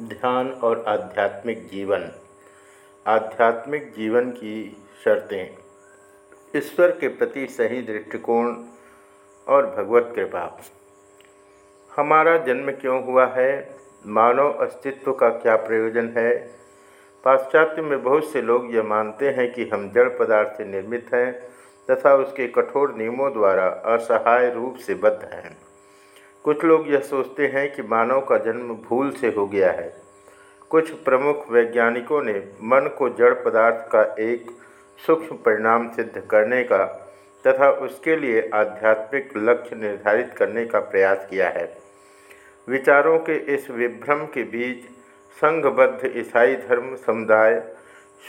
ध्यान और आध्यात्मिक जीवन। आध्यात्मिक जीवन की शर्तें। ईश्वर के प्रति सही दृष्टिकोण और भगवत कृपा। हमारा जन्म क्यों हुआ है? मानव अस्तित्व का क्या प्रयोजन है? पाश्चात्य में बहुत से लोग यह मानते हैं कि हम जड़ पदार्थ से निर्मित हैं तथा उसके कठोर नियमों द्वारा असहाय रूप से बद्ध हैं। कुछ लोग यह सोचते हैं कि मानव का जन्म भूल से हो गया है। कुछ प्रमुख वैज्ञानिकों ने मन को जड़ पदार्थ का एक सूक्ष्म परिणाम सिद्ध करने का तथा उसके लिए आध्यात्मिक लक्ष्य निर्धारित करने का प्रयास किया है। विचारों के इस विभ्रम के बीच संघबद्ध ईसाई धर्म समुदाय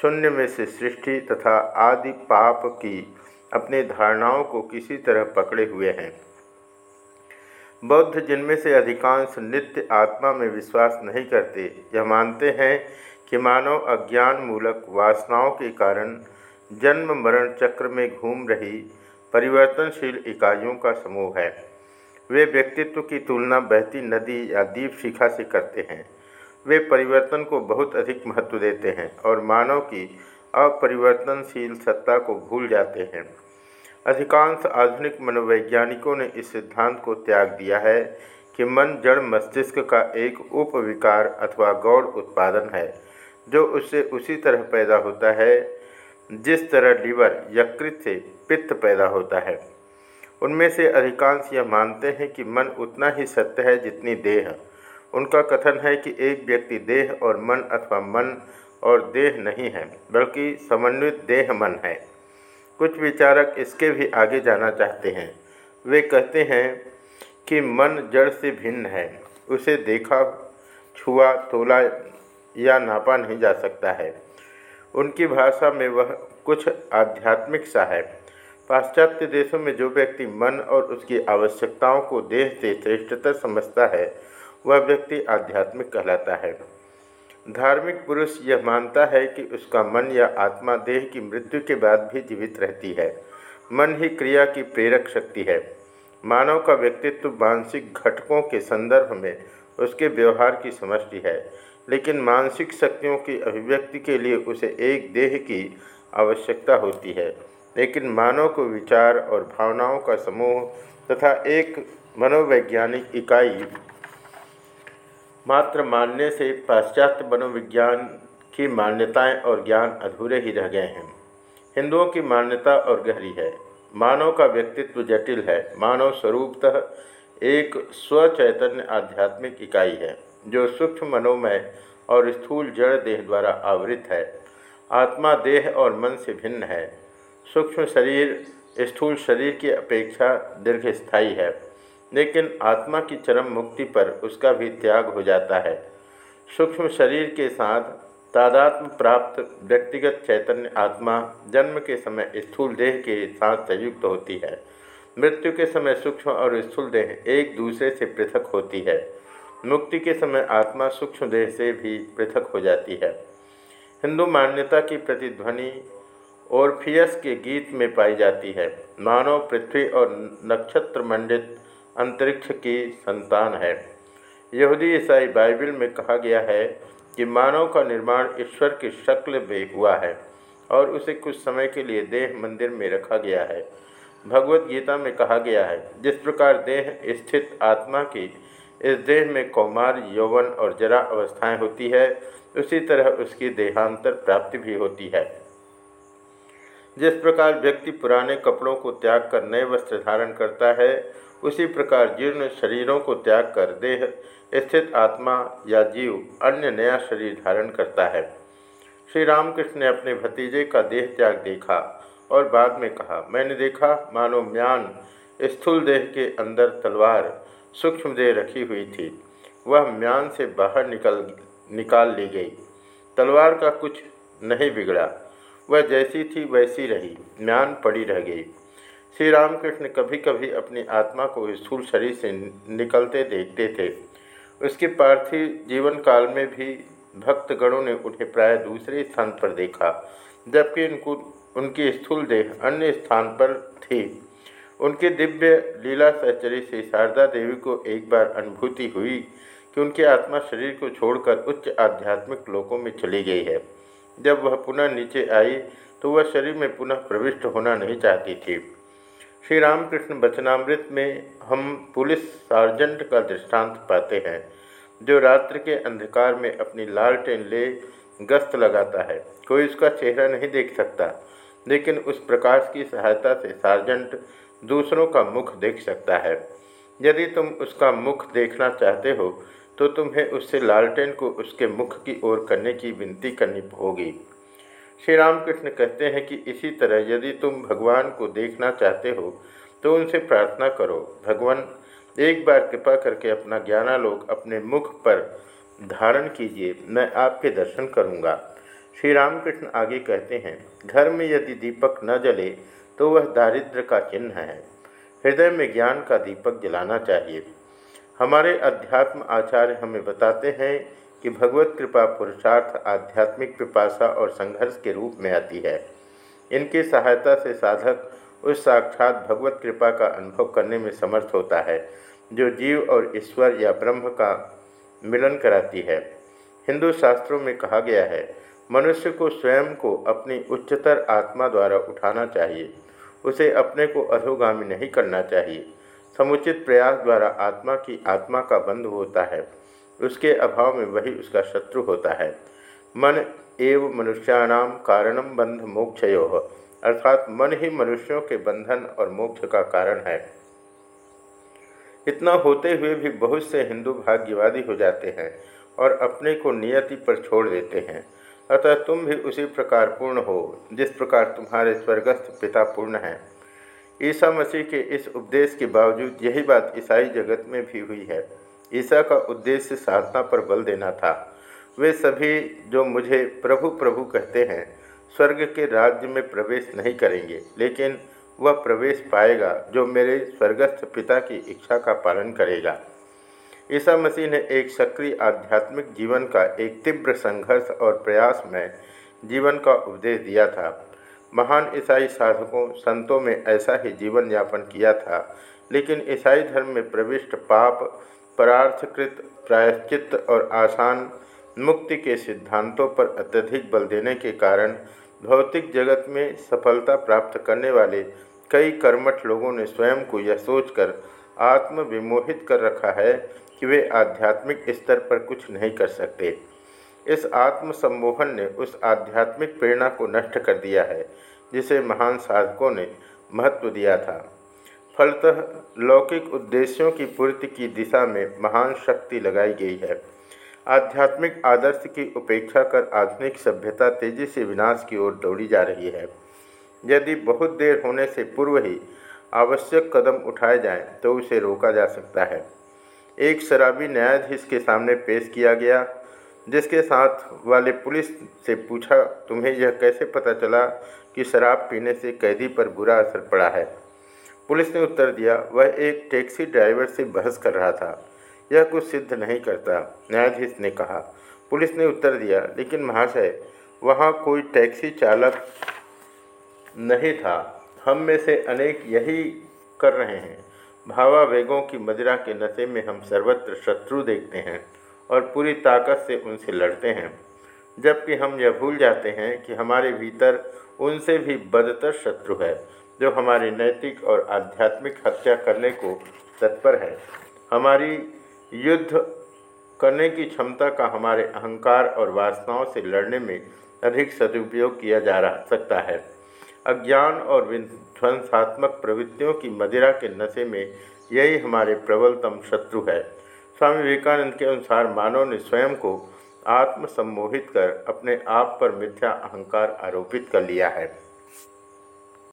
शून्य में से सृष्टि तथा आदि पाप की अपनी धारणाओं को किसी तरह पकड़े हुए हैं। बौद्ध जिनमें से अधिकांश नित्य आत्मा में विश्वास नहीं करते, यह मानते हैं कि मानव अज्ञान मूलक वासनाओं के कारण जन्म मरण चक्र में घूम रही परिवर्तनशील इकाइयों का समूह है। वे व्यक्तित्व की तुलना बहती नदी या दीप शिखा से करते हैं। वे परिवर्तन को बहुत अधिक महत्व देते हैं और मानव की अपरिवर्तनशील सत्ता को भूल जाते हैं। अधिकांश आधुनिक मनोवैज्ञानिकों ने इस सिद्धांत को त्याग दिया है कि मन, जड़, मस्तिष्क का एक उपविकार अथवा गौड़ उत्पादन है, जो उससे उसी तरह पैदा होता है, जिस तरह लीवर यकृत से पित्त पैदा होता है। उनमें से अधिकांश यह मानते हैं कि मन उतना ही सत्य है जितनी देह। उनका कथन है कि एक व्यक्ति देह और मन अथवा मन और देह नहीं है, बल्कि समन्वित देह मन है। कुछ विचारक इसके भी आगे जाना चाहते हैं। वे कहते हैं कि मन जड़ से भिन्न है। उसे देखा, छुआ, तोला या नापा नहीं जा सकता है। उनकी भाषा में वह कुछ आध्यात्मिक सा है। पाश्चात्य देशों में जो व्यक्ति मन और उसकी आवश्यकताओं को देह से श्रेष्ठतर समझता है, वह व्यक्ति आध्यात्मिक कहलाता है। धार्मिक पुरुष यह मानता है कि उसका मन या आत्मा देह की मृत्यु के बाद भी जीवित रहती है। मन ही क्रिया की प्रेरक शक्ति है। मानव का व्यक्तित्व मानसिक घटकों के संदर्भ में उसके व्यवहार की समष्टि है, लेकिन मानसिक शक्तियों की अभिव्यक्ति के लिए उसे एक देह की आवश्यकता होती है। लेकिन मानव को विचार और भावनाओं का समूह तथा एक मनोवैज्ञानिक इकाई मात्र मानने से पाश्चात्य मनोविज्ञान की मान्यताएँ और ज्ञान अधूरे ही रह गए हैं। हिंदुओं की मान्यता और गहरी है। मानव का व्यक्तित्व जटिल है। मानव स्वरूपतः एक स्वचैतन्य आध्यात्मिक इकाई है, जो सूक्ष्म मनोमय और स्थूल जड़ देह द्वारा आवृत है। आत्मा देह और मन से भिन्न है। सूक्ष्म शरीर स्थूल शरीर की अपेक्षा दीर्घस्थायी है। लेकिन आत्मा की चरम मुक्ति पर उसका भी त्याग हो जाता है। सूक्ष्म शरीर के साथ तादात्म प्राप्त व्यक्तिगत चैतन्य आत्मा जन्म के समय स्थूल देह के साथ संयुक्त होती है। मृत्यु के समय सूक्ष्म और स्थूल देह एक दूसरे से पृथक होती है। मुक्ति के समय आत्मा सूक्ष्म देह से भी पृथक हो जाती है। हिंदू मान्यता की प्रतिध्वनि ओरफियस के गीत में पाई जाती है। मानव पृथ्वी और नक्षत्र मंडित अंतरिक्ष की संतान है। यहूदी ईसाई बाइबल में कहा गया है कि मानव का निर्माण ईश्वर की शक्ल में हुआ है और उसे कुछ समय के लिए देह मंदिर में रखा गया है। भगवत गीता में कहा गया है, जिस प्रकार देह स्थित आत्मा की, इस देह में कौमार, यौवन और जरा अवस्थाएँ होती है, उसी तरह उसकी देहांतर प्राप्ति भी होती है। जिस प्रकार व्यक्ति पुराने कपड़ों को त्याग कर नए वस्त्र धारण करता है उसी प्रकार जीर्ण शरीरों को त्याग कर देह, स्थित आत्मा या जीव अन्य नया शरीर धारण करता है। श्री रामकृष्ण ने अपने भतीजे का देह त्याग देखा और बाद में कहा, मैंने देखा, मानो म्यान स्थूल देह के अंदर तलवार सूक्ष्म देह रखी हुई थी। वह म्यान से बाहर निकल, निकाल ली गई। तलवार का कुछ नहीं बिगड़ा। वह जैसी थी, वैसी रही। म्यान पड़ी रह गई। श्री रामकृष्ण कभी कभी अपनी आत्मा को स्थूल शरीर से निकलते देखते थे। उसके पार्थिव जीवन काल में भी भक्तगणों ने उन्हें प्राय दूसरे स्थान पर देखा, जबकि उनको, उनकी स्थूल देह अन्य स्थान पर थी। उनके दिव्य लीला सहचरी से शारदा देवी को एक बार अनुभूति हुई कि उनकी आत्मा शरीर को छोड़कर उच्च आध्यात्मिक लोकों में चली गई है। जब वह पुनः नीचे आई तो वह शरीर में पुनः प्रविष्ट होना नहीं चाहती थी। श्री रामकृष्ण बचनामृत में हम पुलिस सार्जेंट का दृष्टांत पाते हैं, जो रात्रि के अंधकार में अपनी लालटेन ले गश्त लगाता है। कोई उसका चेहरा नहीं देख सकता, लेकिन उस प्रकाश की सहायता से सार्जेंट दूसरों का मुख देख सकता है। यदि तुम उसका मुख देखना चाहते हो तो तुम्हें उससे लालटेन को उसके मुख की ओर करने की विनती करनी होगी। श्री रामकृष्ण कहते हैं कि इसी तरह यदि तुम भगवान को देखना चाहते हो तो उनसे प्रार्थना करो। भगवान, एक बार कृपा करके अपना ज्ञानालोक अपने मुख पर धारण कीजिए, मैं आपके दर्शन करूँगा। श्री रामकृष्ण आगे कहते हैं, घर में यदि दीपक न जले तो वह दारिद्र का चिन्ह है। हृदय में ज्ञान का दीपक जलाना चाहिए। हमारे अध्यात्म आचार्य हमें बताते हैं कि भगवत कृपा पुरुषार्थ, आध्यात्मिक पिपासा और संघर्ष के रूप में आती है। इनकी सहायता से साधक उस साक्षात भगवत कृपा का अनुभव करने में समर्थ होता है, जो जीव और ईश्वर या ब्रह्म का मिलन कराती है। हिंदू शास्त्रों में कहा गया है, मनुष्य को स्वयं को अपनी उच्चतर आत्मा द्वारा उठाना चाहिए। उसे अपने को अधोगामी नहीं करना चाहिए। समुचित प्रयास द्वारा आत्मा की आत्मा का बंध होता है। उसके अभाव में वही उसका शत्रु होता है। मन एव मनुष्याणाम कारणम बंध मोक्षयो। अर्थात मन ही मनुष्यों के बंधन और मोक्ष का कारण है। इतना होते हुए भी बहुत से हिंदू भाग्यवादी हो जाते हैं और अपने को नियति पर छोड़ देते हैं। अतः तुम भी उसी प्रकार पूर्ण हो, जिस प्रकार तुम्हारे स्वर्गस्थ पिता पूर्ण हैं। ईसा मसीह के इस उपदेश के बावजूद यही बात ईसाई जगत में भी हुई है। ईसा का उद्देश्य साधना पर बल देना था। वे सभी जो मुझे प्रभु प्रभु कहते हैं, स्वर्ग के राज्य में प्रवेश नहीं करेंगे, लेकिन वह प्रवेश पाएगा जो मेरे स्वर्गस्थ पिता की इच्छा का पालन करेगा। ईसा मसीह ने एक सक्रिय आध्यात्मिक जीवन का एक तीव्र संघर्ष और प्रयास में जीवन का उपदेश दिया था। महान ईसाई साधकों, संतों में ऐसा ही जीवन यापन किया था, लेकिन ईसाई धर्म में प्रविष्ट पाप परार्थकृत, प्रायश्चित और आसान मुक्ति के सिद्धांतों पर अत्यधिक बल देने के कारण भौतिक जगत में सफलता प्राप्त करने वाले कई कर्मठ लोगों ने स्वयं को यह सोचकर आत्मविमोहित कर रखा है कि वे आध्यात्मिक स्तर पर कुछ नहीं कर सकते। इस आत्म सम्मोहन ने उस आध्यात्मिक प्रेरणा को नष्ट कर दिया है, जिसे महान साधकों ने महत्व दिया था। फलतः लौकिक उद्देश्यों की पूर्ति की दिशा में महान शक्ति लगाई गई है। आध्यात्मिक आदर्श की उपेक्षा कर आधुनिक सभ्यता तेज़ी से विनाश की ओर दौड़ी जा रही है। यदि बहुत देर होने से पूर्व ही आवश्यक कदम उठाए जाएँ तो उसे रोका जा सकता है। एक शराबी न्यायाधीश के सामने पेश किया गया, जिसके साथ वाले पुलिस से पूछा, तुम्हें यह कैसे पता चला कि शराब पीने से कैदी पर बुरा असर पड़ा है? पुलिस ने उत्तर दिया, वह एक टैक्सी ड्राइवर से बहस कर रहा था। यह कुछ सिद्ध नहीं करता, न्यायाधीश ने कहा। पुलिस ने उत्तर दिया, लेकिन महाशय, वहाँ कोई टैक्सी चालक नहीं था। हम में से अनेक यही कर रहे हैं। भावावेगों की मदिरा के नशे में हम सर्वत्र शत्रु देखते हैं और पूरी ताकत से उनसे लड़ते हैं। जबकि हम यह भूल जाते हैं कि हमारे भीतर उनसे भी बदतर शत्रु है। जो हमारी नैतिक और आध्यात्मिक हत्या करने को तत्पर है। हमारी युद्ध करने की क्षमता का हमारे अहंकार और वासनाओं से लड़ने में अधिक सदुपयोग किया जा रहा, सकता है। अज्ञान और विध्वंसात्मक प्रवृत्तियों की मदिरा के नशे में यही हमारे प्रबलतम शत्रु है। स्वामी विवेकानंद के अनुसार मानव ने स्वयं को आत्मसम्मोहित कर अपने आप पर मिथ्या अहंकार आरोपित कर लिया है।